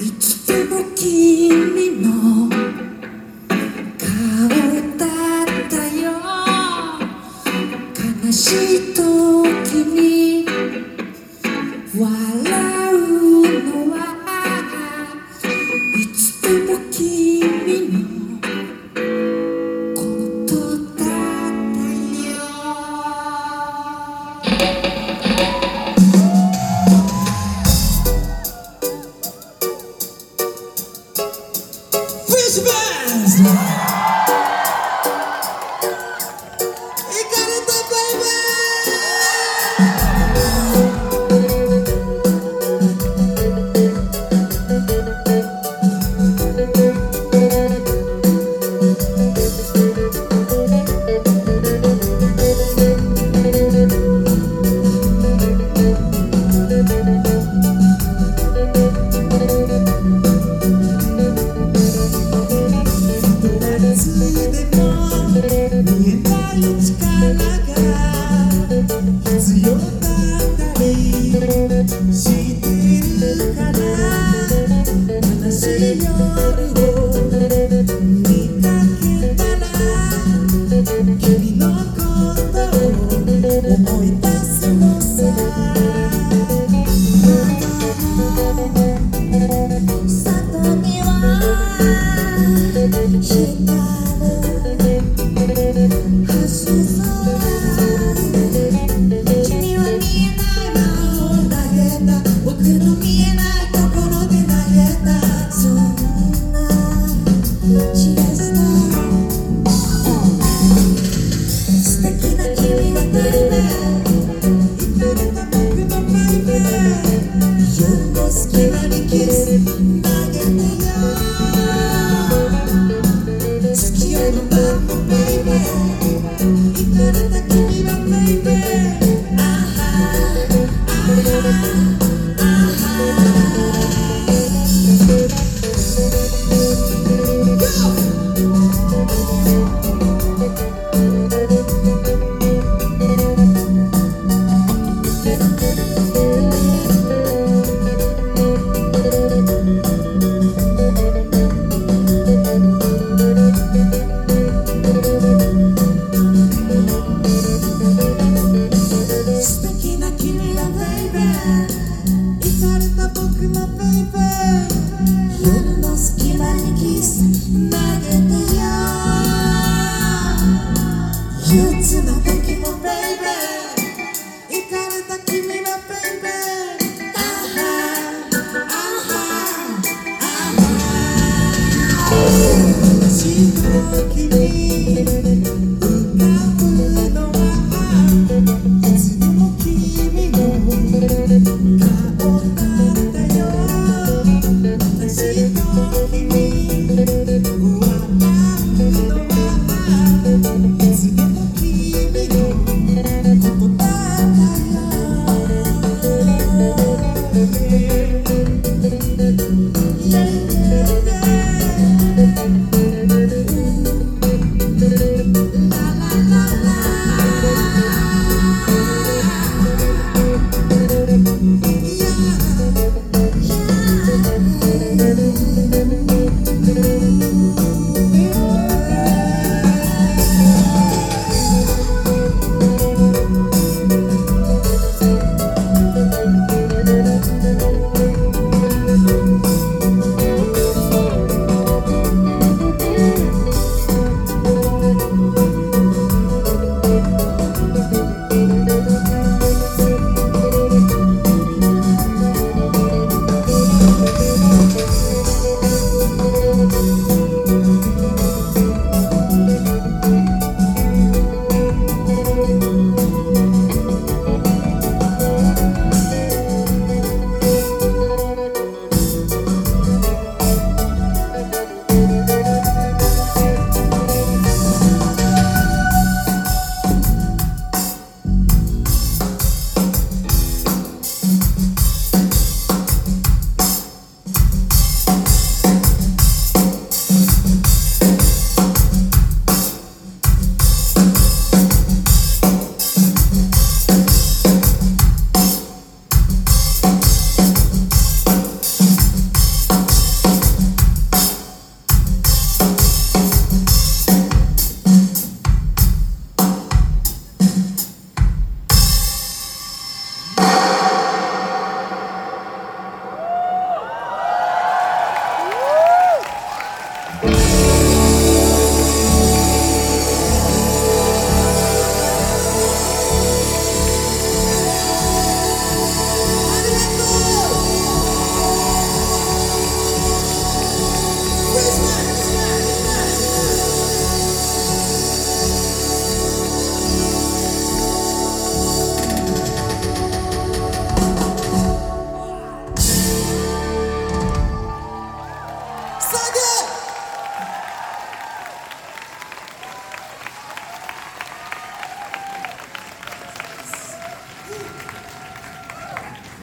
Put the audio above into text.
いつでも君しい Thank you.